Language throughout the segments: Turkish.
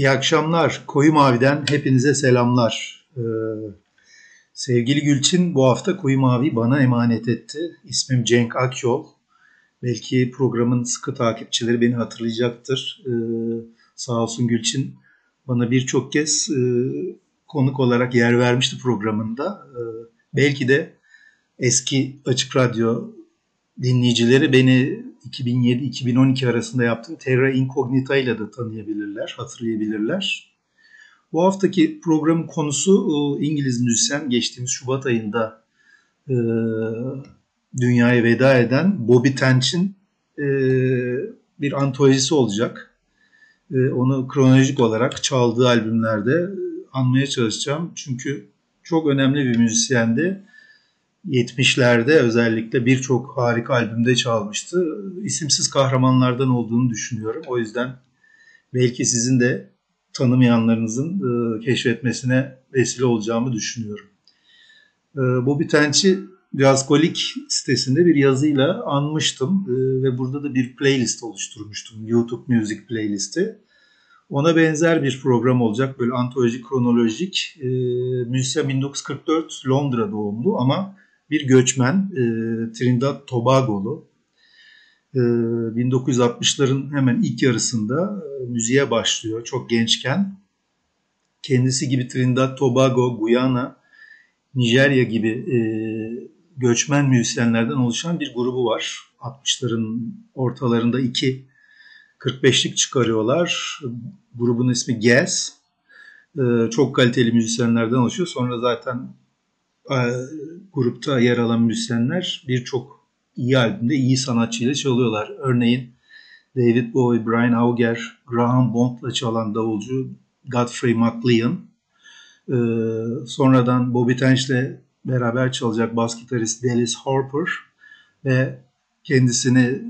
İyi akşamlar. Koyu Mavi'den hepinize selamlar. Ee, sevgili Gülçin bu hafta Koyu Mavi bana emanet etti. İsmim Cenk Akyol. Belki programın sıkı takipçileri beni hatırlayacaktır. Ee, sağ olsun Gülçin bana birçok kez e, konuk olarak yer vermişti programında. Ee, belki de eski Açık Radyo dinleyicileri beni 2007-2012 arasında yaptığım Terra Incognita ile de tanıyabilirler, hatırlayabilirler. Bu haftaki programın konusu e, İngiliz müzisyen geçtiğimiz Şubat ayında e, dünyaya veda eden Bobby Tench'in e, bir antolojisi olacak. E, onu kronolojik olarak çaldığı albümlerde anmaya çalışacağım. Çünkü çok önemli bir müzisyendi 70'lerde özellikle birçok harika albümde çalmıştı. İsimsiz kahramanlardan olduğunu düşünüyorum. O yüzden belki sizin de tanımayanlarınızın e, keşfetmesine vesile olacağımı düşünüyorum. E, Bobby Tench'i Gazkolik sitesinde bir yazıyla anmıştım e, ve burada da bir playlist oluşturmuştum. YouTube Music playlisti. Ona benzer bir program olacak. Böyle antolojik, kronolojik. E, müzisyen 1944 Londra doğumlu ama bir göçmen e, Trinidad Tobago'lu. E, 1960'ların hemen ilk yarısında e, müziğe başlıyor çok gençken. Kendisi gibi Trinidad Tobago, Guyana, Nijerya gibi e, göçmen müzisyenlerden oluşan bir grubu var. 60'ların ortalarında iki 45'lik çıkarıyorlar. Grubun ismi Gas. Ee, çok kaliteli müzisyenlerden oluşuyor. Sonra zaten grupta yer alan müzisyenler birçok iyi albümde iyi sanatçıyla çalıyorlar. Örneğin David Bowie, Brian Auger, Graham Bond'la çalan davulcu Godfrey McLean. Ee, sonradan Bobby Tench'le beraber çalacak bas gitarist Dallas Harper ve kendisini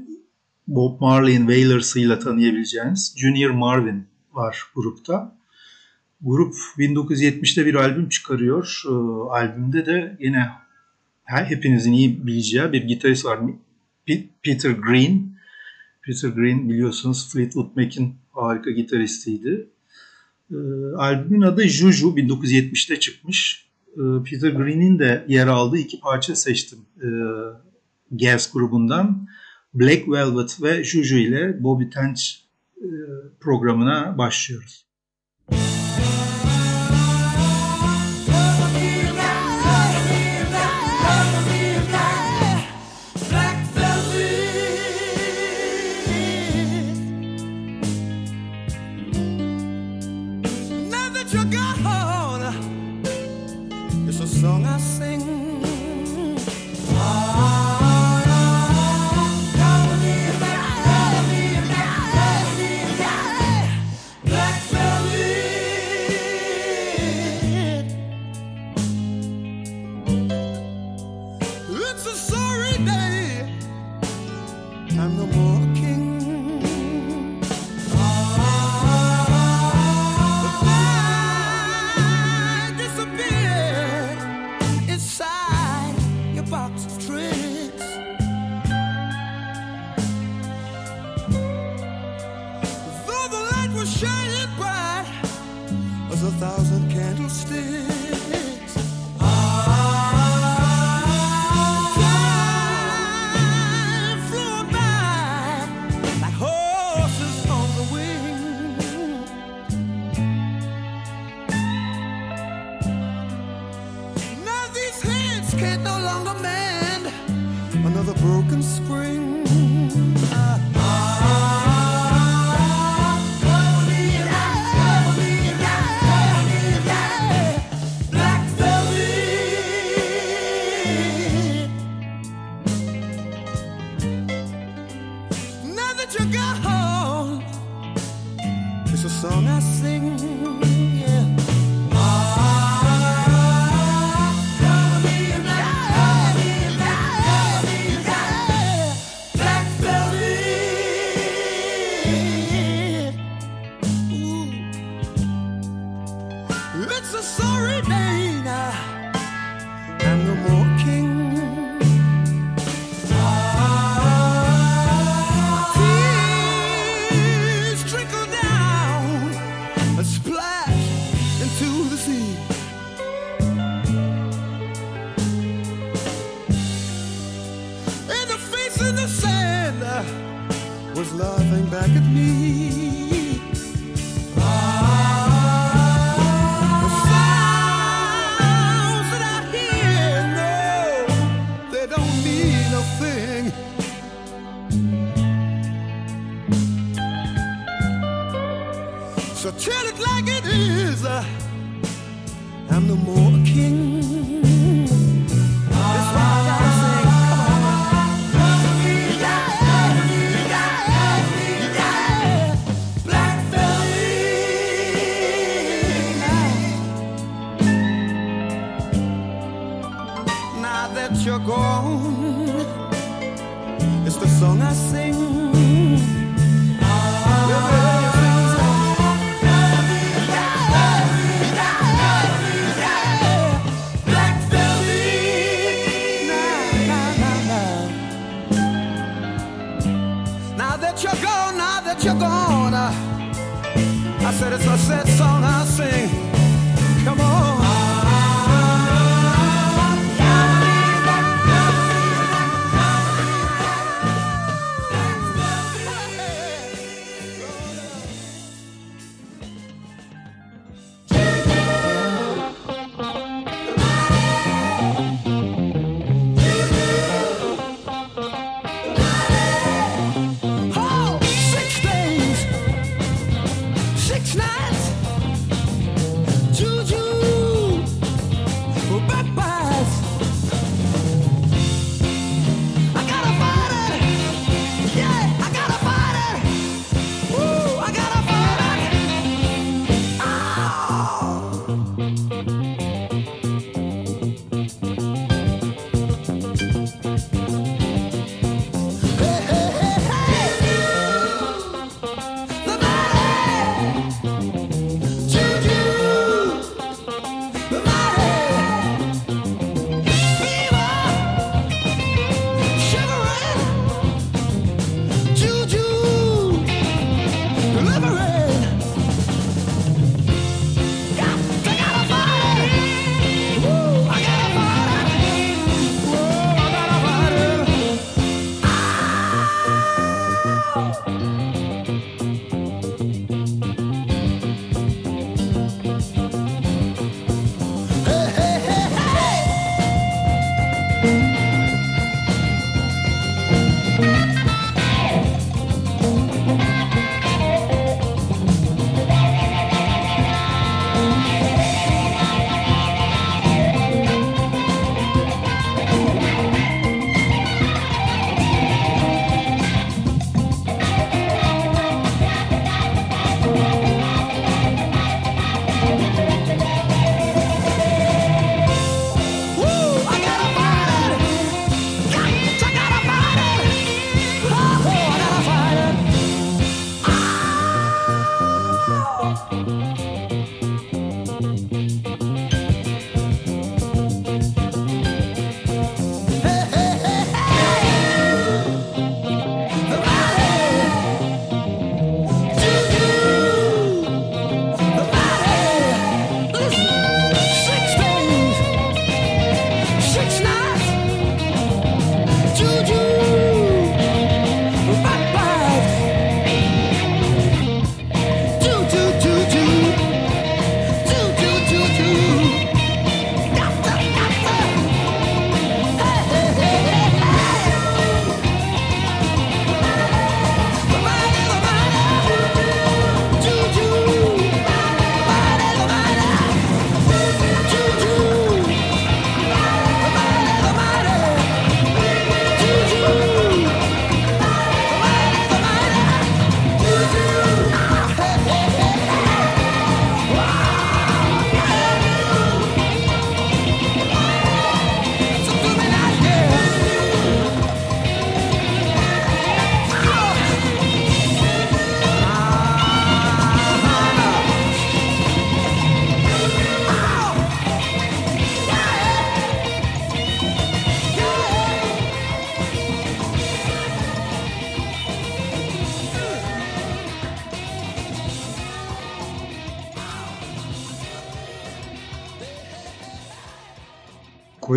Bob Marley'in Wailers'ıyla tanıyabileceğiniz Junior Marvin var grupta. Grup 1970'te bir albüm çıkarıyor. E, albümde de yine hepinizin iyi bileceği bir gitarist var. Peter Green. Peter Green biliyorsunuz Fleetwood Mac'in harika gitaristiydi. E, albümün adı Juju 1970'te çıkmış. E, Peter Green'in de yer aldığı iki parça seçtim. E, Gas grubundan Black Velvet ve Juju ile Bobby Tench e, programına başlıyoruz.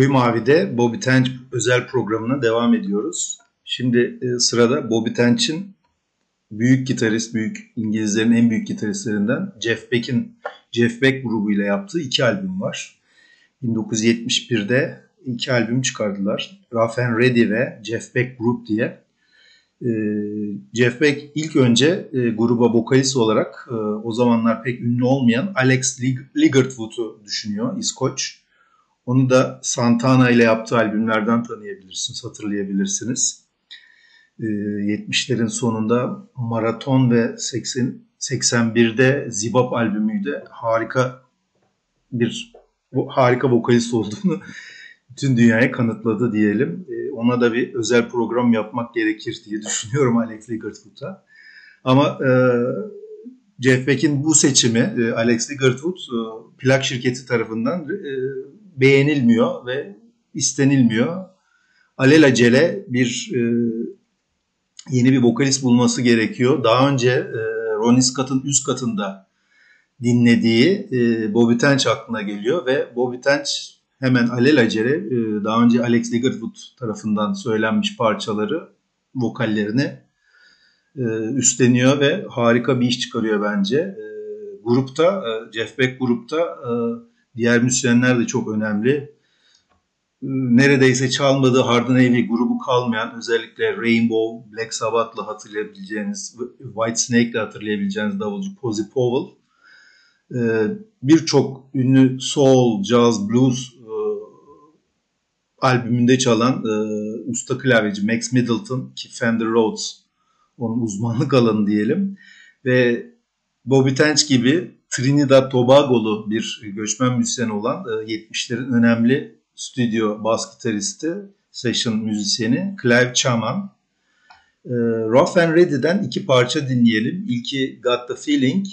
Koyu Mavi'de Bobby Tench özel programına devam ediyoruz. Şimdi e, sırada Bobby Tench'in büyük gitarist, büyük İngilizlerin en büyük gitaristlerinden Jeff Beck'in Jeff Beck grubuyla yaptığı iki albüm var. 1971'de iki albüm çıkardılar. Rough and Ready ve Jeff Beck Group diye. Ee, Jeff Beck ilk önce e, gruba vokalist olarak e, o zamanlar pek ünlü olmayan Alex Ligertwood'u düşünüyor, İskoç. Onu da Santana ile yaptığı albümlerden tanıyabilirsiniz, hatırlayabilirsiniz. 70'lerin ee, sonunda Maraton ve 80, 81'de Zibap albümüydü. Harika bir harika vokalist olduğunu bütün dünyaya kanıtladı diyelim. Ee, ona da bir özel program yapmak gerekir diye düşünüyorum Alex Ligertwood'a. Ama e, Jeff Beck'in bu seçimi e, Alex Ligertwood e, plak şirketi tarafından e, beğenilmiyor ve istenilmiyor. Alelacele bir e, yeni bir vokalist bulması gerekiyor. Daha önce e, Ronnie Scott'ın üst katında dinlediği e, Bobby Tench aklına geliyor ve Bobby Tench hemen alelacele e, daha önce Alex Ligertwood tarafından söylenmiş parçaları vokallerini e, üstleniyor ve harika bir iş çıkarıyor bence. E, grupta, e, Jeff Beck grupta e, diğer müzisyenler de çok önemli. Neredeyse çalmadığı Hardin Heavy grubu kalmayan özellikle Rainbow, Black Sabbath'la hatırlayabileceğiniz, White Snake'le hatırlayabileceğiniz davulcu Posy Powell e, birçok ünlü soul, jazz, blues e, albümünde çalan e, usta klavyeci Max Middleton ki Fender Rhodes onun uzmanlık alanı diyelim ve Bobby Tench gibi Trinidad Tobago'lu bir göçmen müzisyen olan 70'lerin önemli stüdyo bas gitaristi, session müzisyeni Clive Chaman. E, Rough and Ready'den iki parça dinleyelim. İlki Got the Feeling,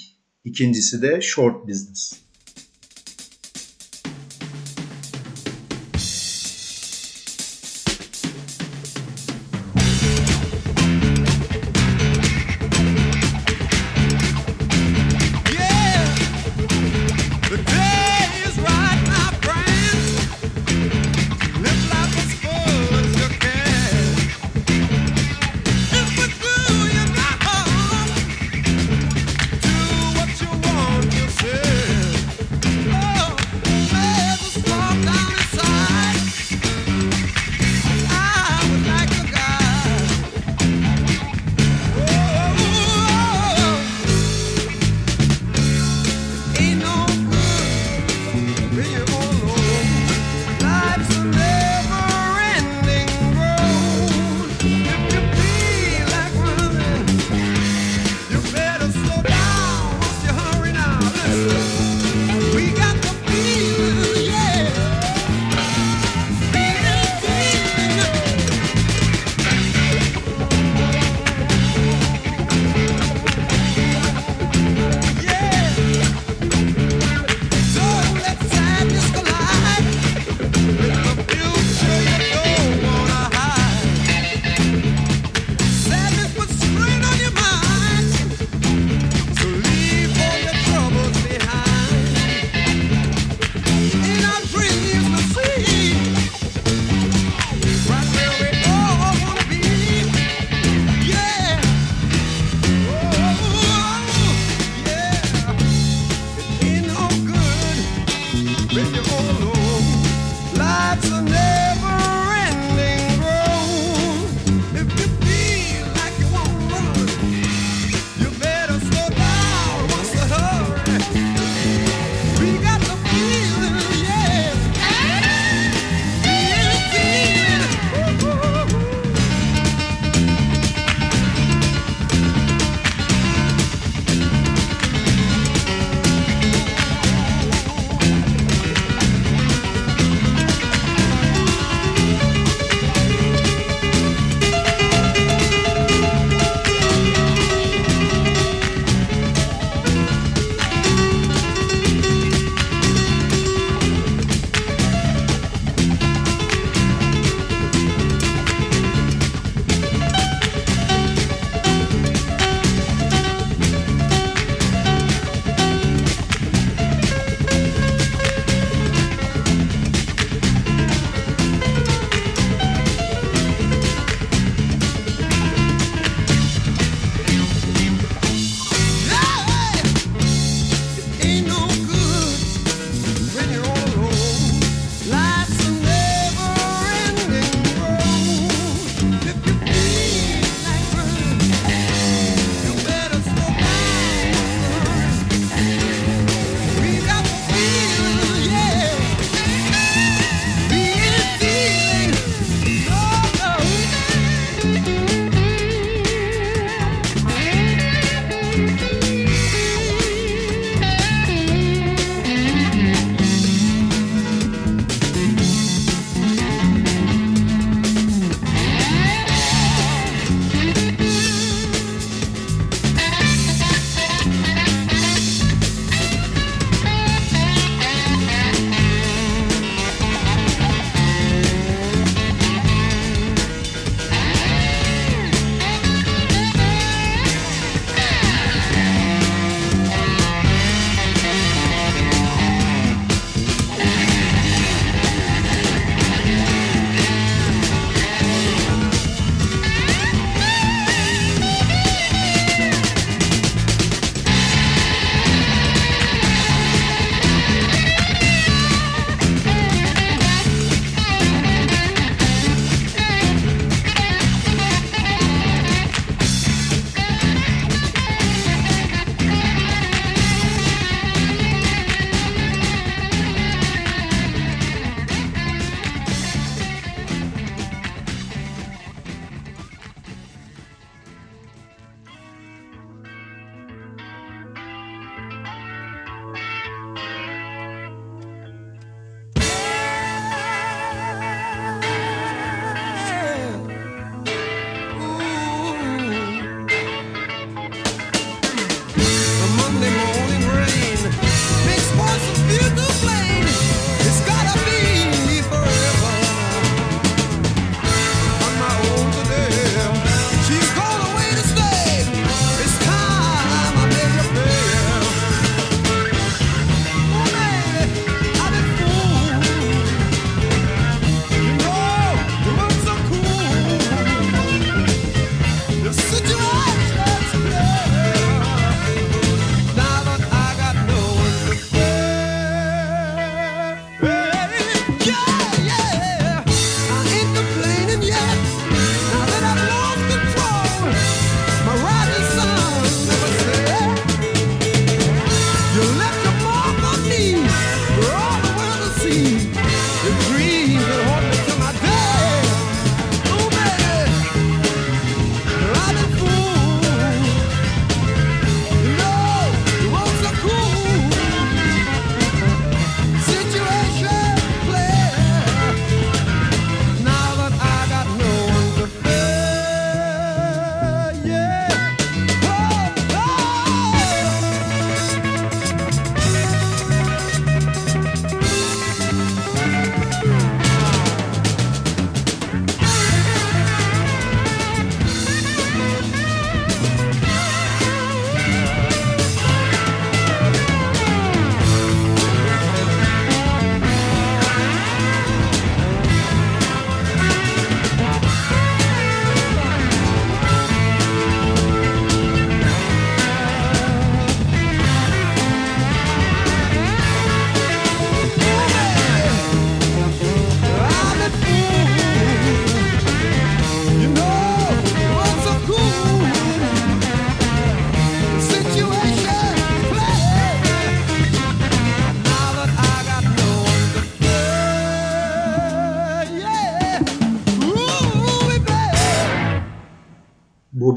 ikincisi de Short Business.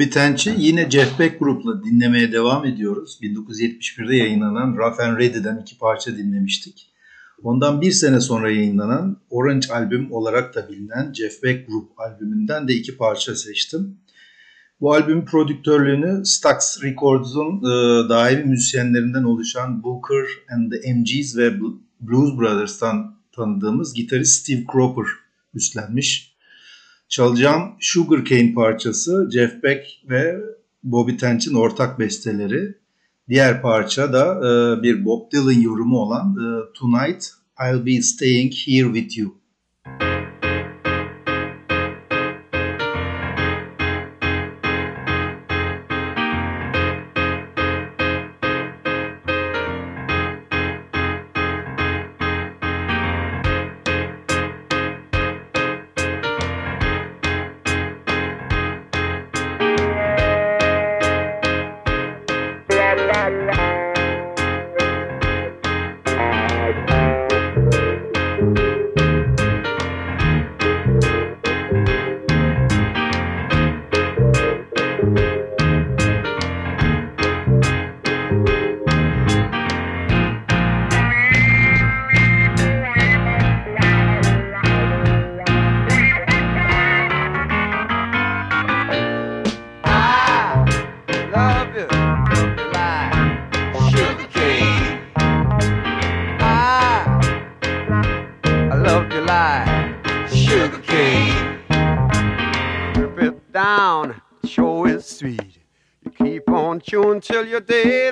Bobby Tench'i yine Jeff Beck grupla dinlemeye devam ediyoruz. 1971'de yayınlanan Rough and Ready'den iki parça dinlemiştik. Ondan bir sene sonra yayınlanan Orange albüm olarak da bilinen Jeff Beck Group albümünden de iki parça seçtim. Bu albüm prodüktörlüğünü Stax Records'un e, daimi müzisyenlerinden oluşan Booker and the MGs ve Blues Brothers'tan tanıdığımız gitarist Steve Cropper üstlenmiş. Çalacağım Sugarcane parçası Jeff Beck ve Bobby Tench'in ortak besteleri. Diğer parça da e, bir Bob Dylan yorumu olan e, Tonight I'll Be Staying Here With You. Till you're dead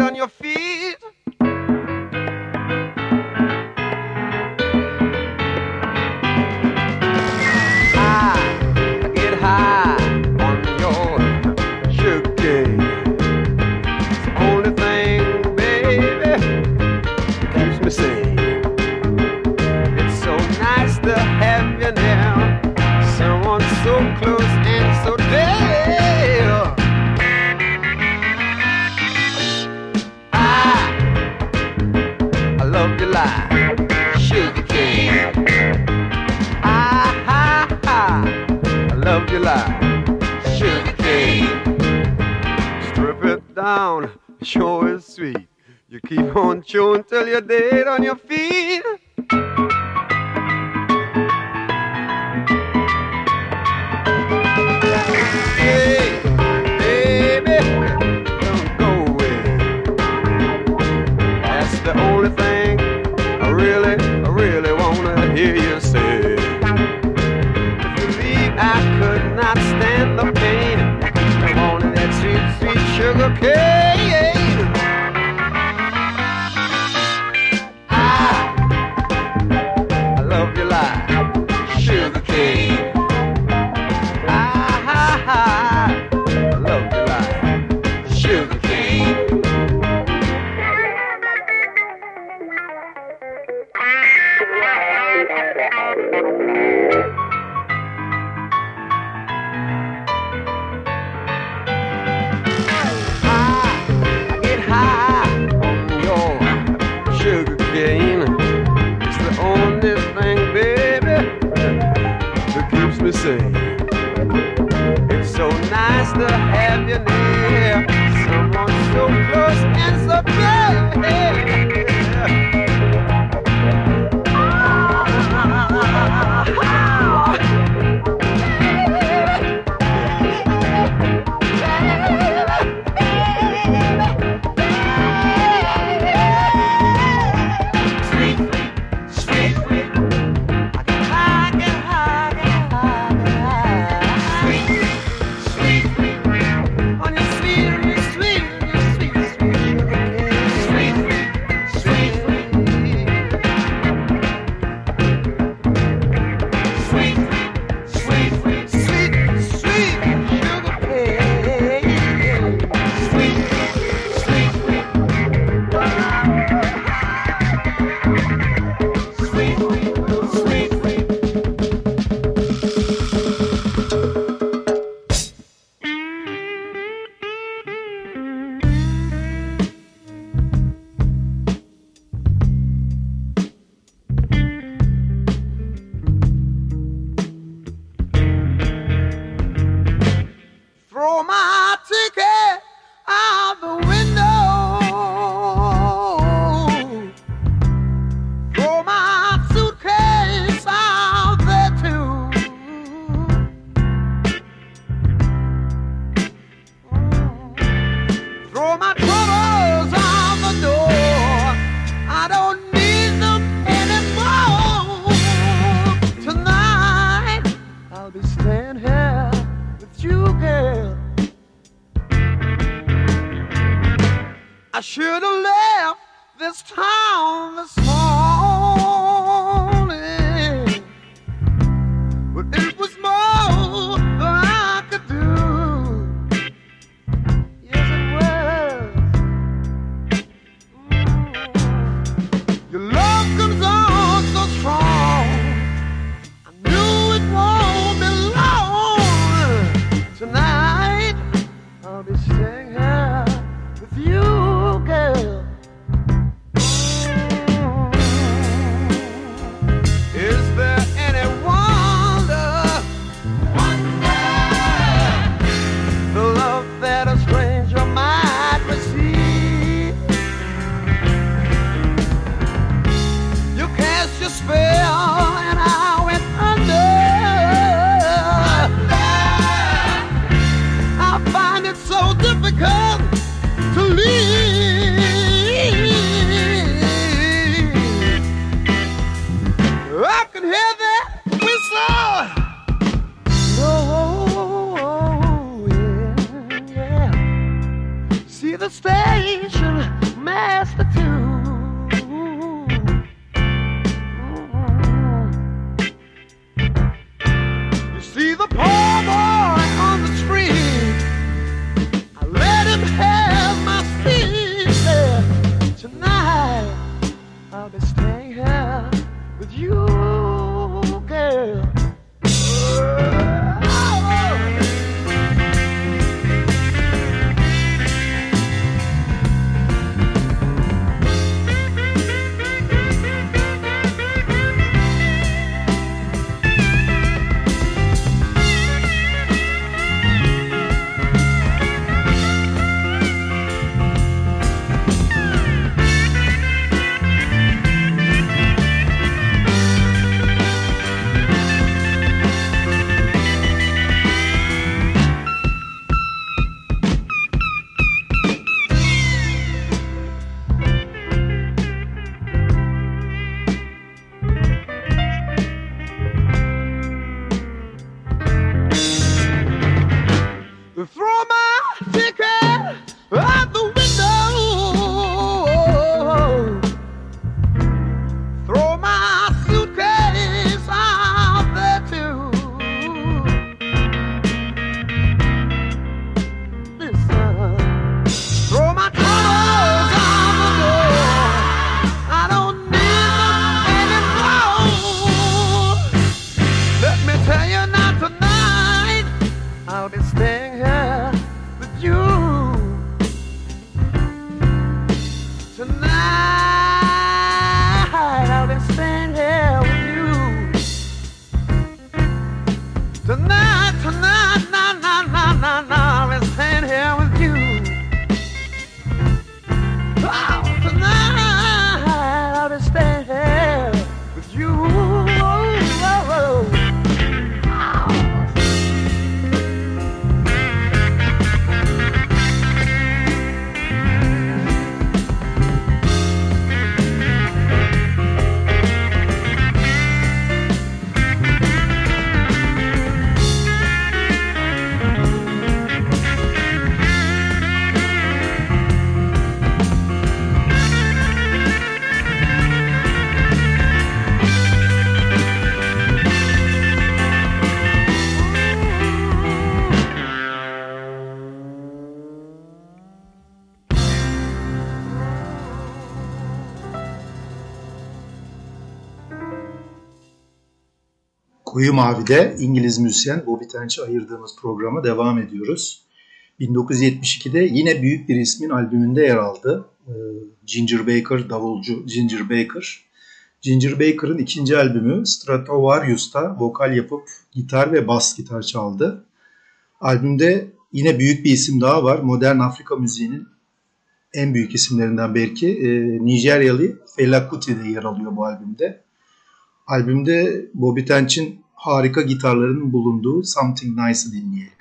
okay. Koyu Mavi'de İngiliz müzisyen Bobby Tench'e ayırdığımız programa devam ediyoruz. 1972'de yine büyük bir ismin albümünde yer aldı. Ee, Ginger Baker, davulcu Ginger Baker. Ginger Baker'ın ikinci albümü Stratovarius'ta vokal yapıp gitar ve bas gitar çaldı. Albümde yine büyük bir isim daha var. Modern Afrika müziğinin en büyük isimlerinden belki ee, Nijeryalı Fela Kuti de yer alıyor bu albümde. Albümde Bobby Tench'in harika gitarların bulunduğu Something Nice'ı dinleyelim.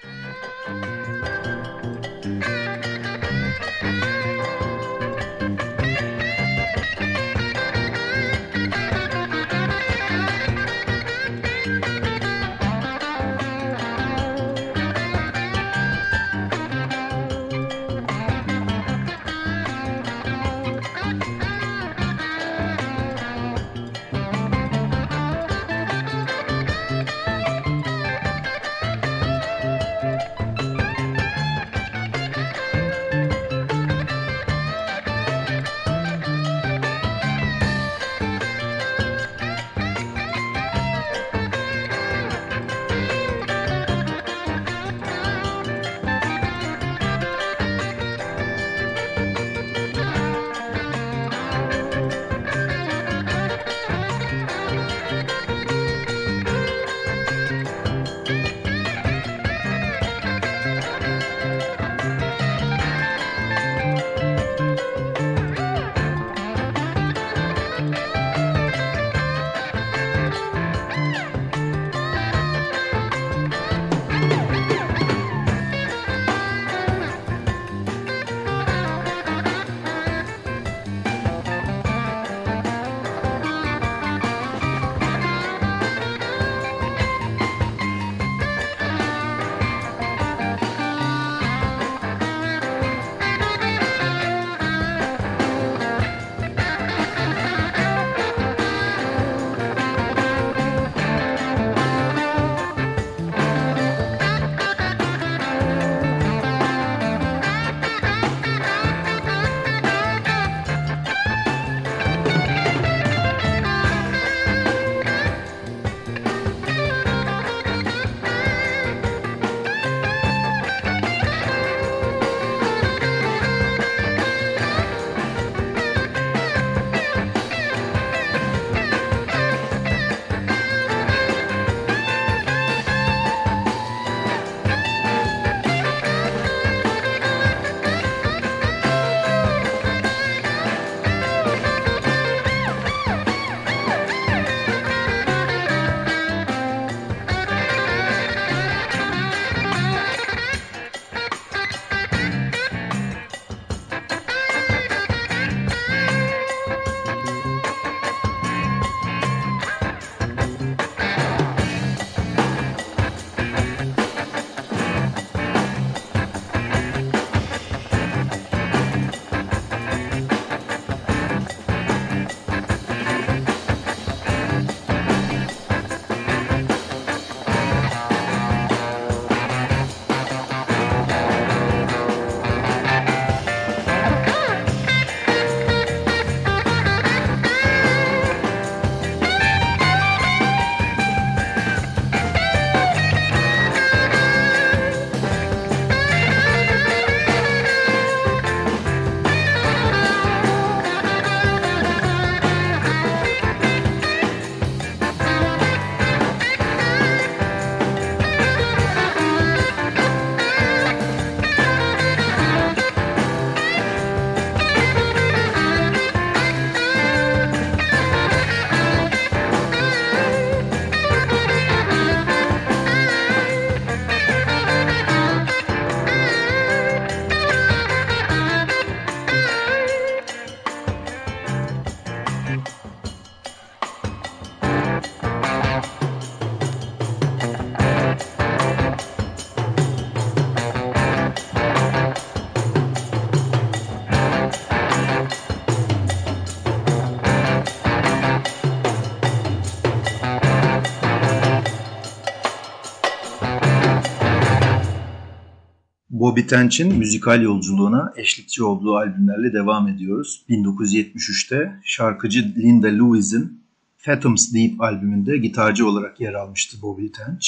Bobby Tench'in müzikal yolculuğuna eşlikçi olduğu albümlerle devam ediyoruz. 1973'te şarkıcı Linda Lewis'in Fathoms Deep albümünde gitarcı olarak yer almıştı Bobby Tench.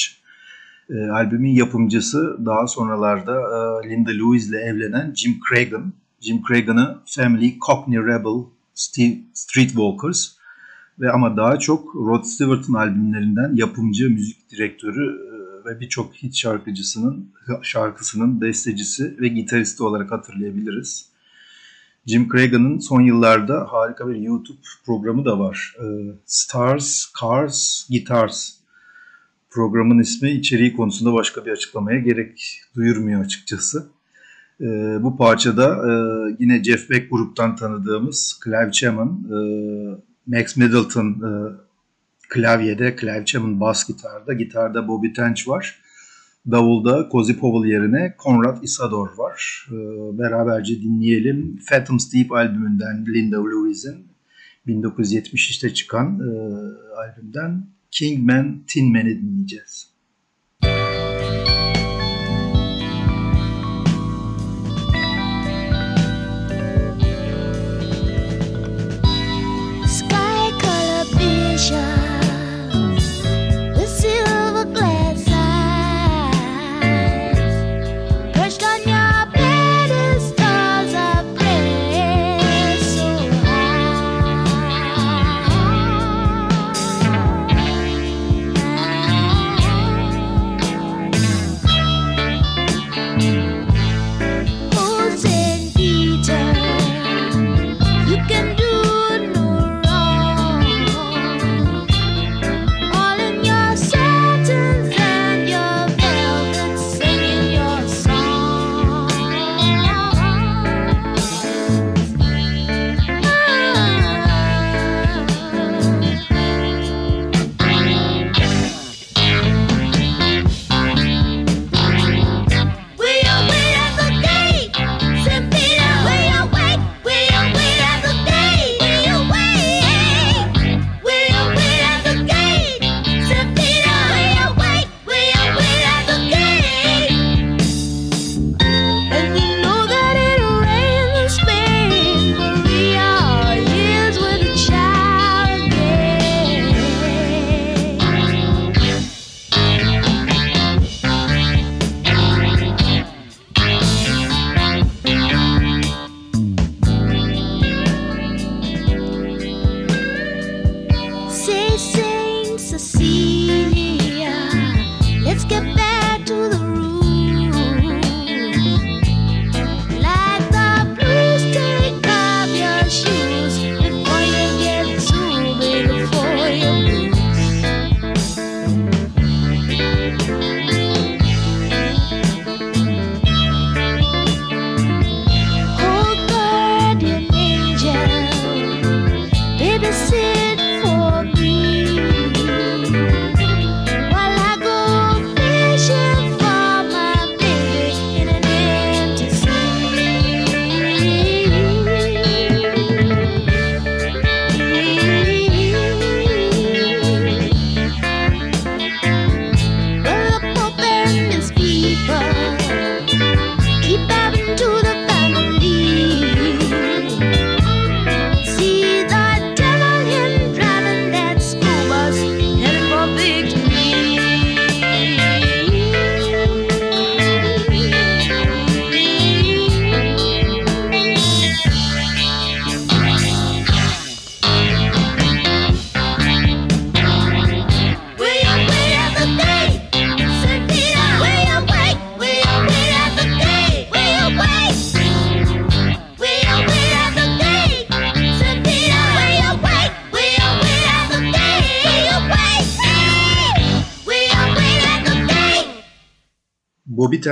E, albümün yapımcısı daha sonralarda e, Linda Lewis ile evlenen Jim Cregan. Jim Cregan'ı Family, Cockney Rebel, Steve, Streetwalkers ve ama daha çok Rod Stewart'ın albümlerinden yapımcı, müzik direktörü ve birçok hit şarkıcısının şarkısının bestecisi ve gitaristi olarak hatırlayabiliriz. Jim Cregan'ın son yıllarda harika bir YouTube programı da var. Ee, Stars, Cars, Guitars programın ismi içeriği konusunda başka bir açıklamaya gerek duyurmuyor açıkçası. Ee, bu parçada e, yine Jeff Beck gruptan tanıdığımız Clive Chapman, e, Max Middleton e, klavyede, Clive Chapman bas gitarda, gitarda Bobby Tench var. Davulda Cozy Powell yerine Conrad Isador var. Ee, beraberce dinleyelim. Fathoms Deep albümünden Linda Lewis'in 1970'te çıkan e, albümden Kingman Tin Man'i dinleyeceğiz.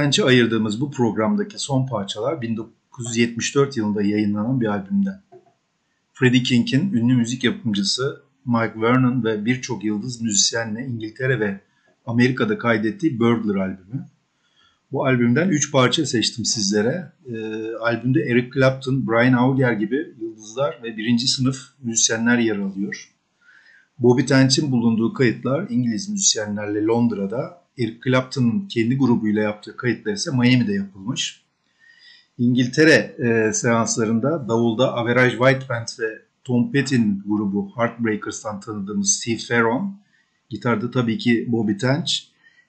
Tench'e ayırdığımız bu programdaki son parçalar 1974 yılında yayınlanan bir albümden. Freddie King'in ünlü müzik yapımcısı Mike Vernon ve birçok yıldız müzisyenle İngiltere ve Amerika'da kaydettiği Burglar albümü. Bu albümden 3 parça seçtim sizlere. E, albümde Eric Clapton, Brian Auger gibi yıldızlar ve birinci sınıf müzisyenler yer alıyor. Bobby Tench'in bulunduğu kayıtlar İngiliz müzisyenlerle Londra'da Eric Clapton'ın kendi grubuyla yaptığı kayıtlar ise Miami'de yapılmış. İngiltere e, seanslarında davulda Average White Band ve Tom Petty'nin grubu Heartbreakers'tan tanıdığımız Steve Ferron, gitarda tabii ki Bobby Tench,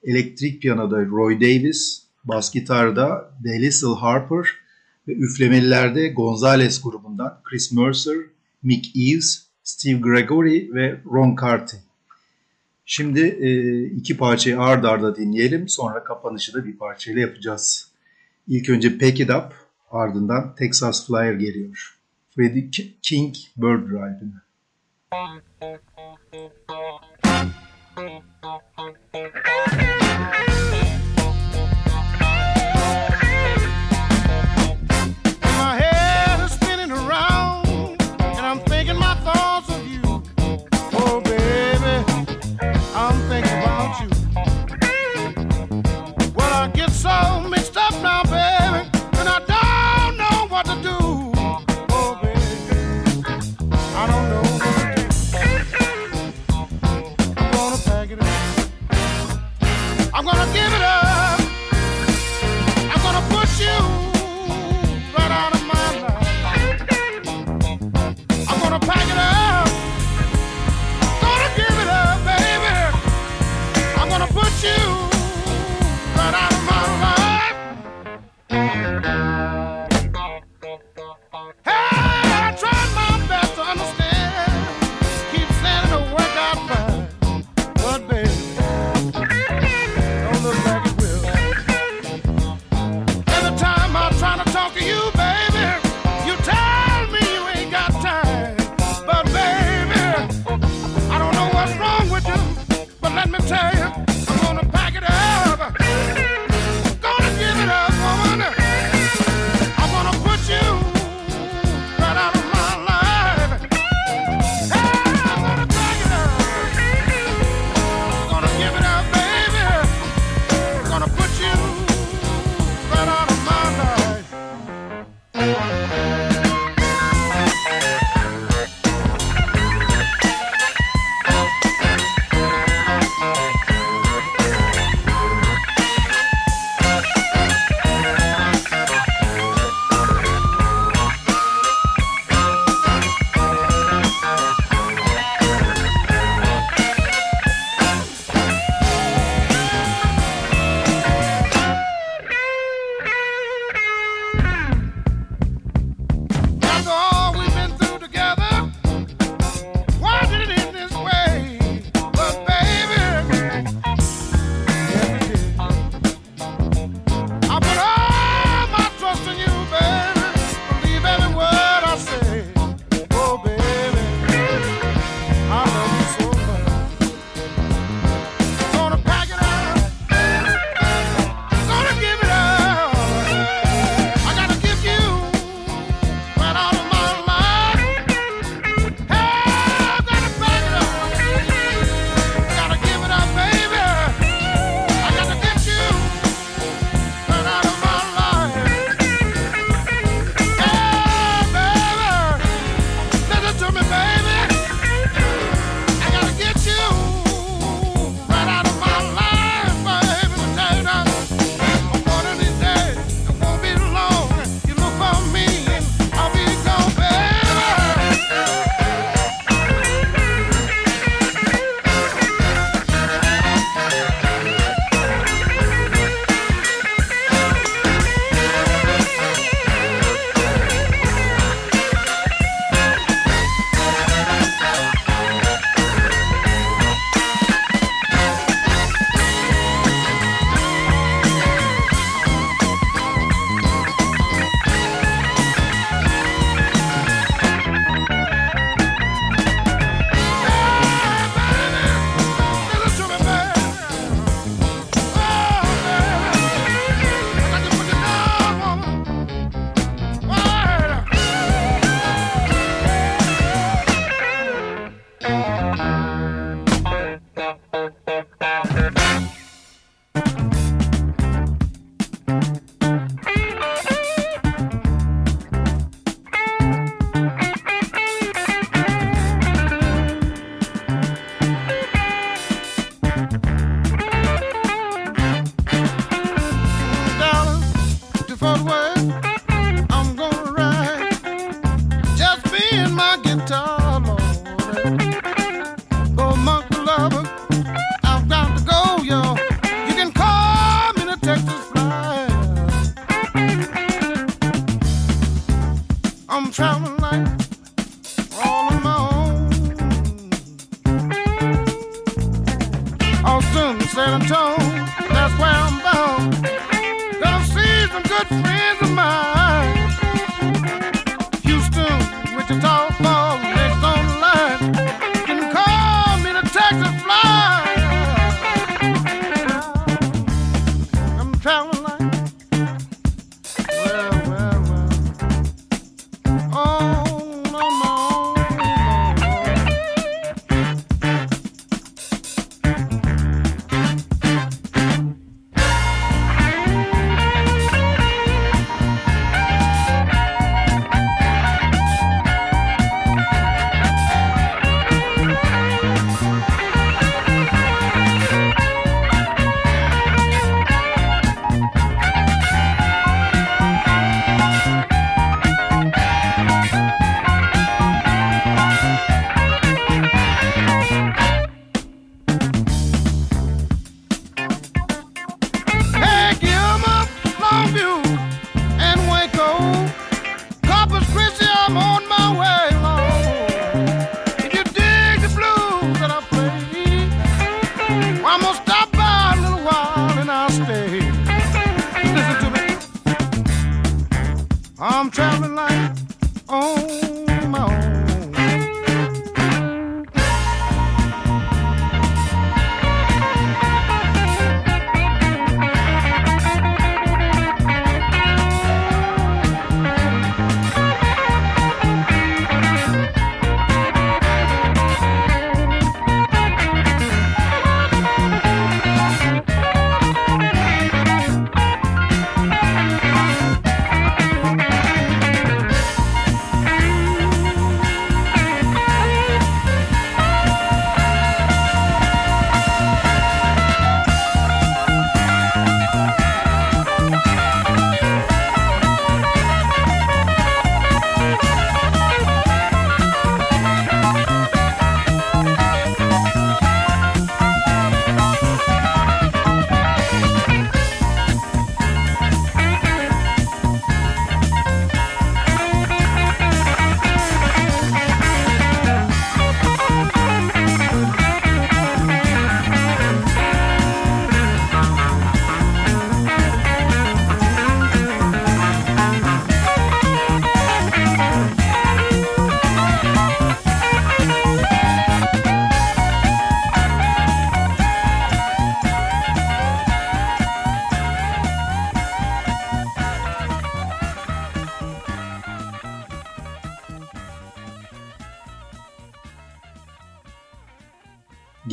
elektrik piyanoda Roy Davis, bas gitarda Delisle Harper ve üflemelilerde Gonzales grubundan Chris Mercer, Mick Eves, Steve Gregory ve Ron Carty. Şimdi e, iki parçayı ard arda dinleyelim. Sonra kapanışı da bir parçayla yapacağız. İlk önce Pack It Up, ardından Texas Flyer geliyor. Freddie King Bird Drive'ını.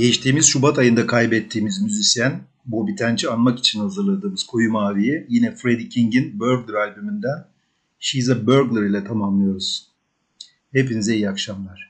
Geçtiğimiz Şubat ayında kaybettiğimiz müzisyen Bobby Tench'i anmak için hazırladığımız Koyu Mavi'yi yine Freddie King'in Burglar albümünden She's a Burglar ile tamamlıyoruz. Hepinize iyi akşamlar.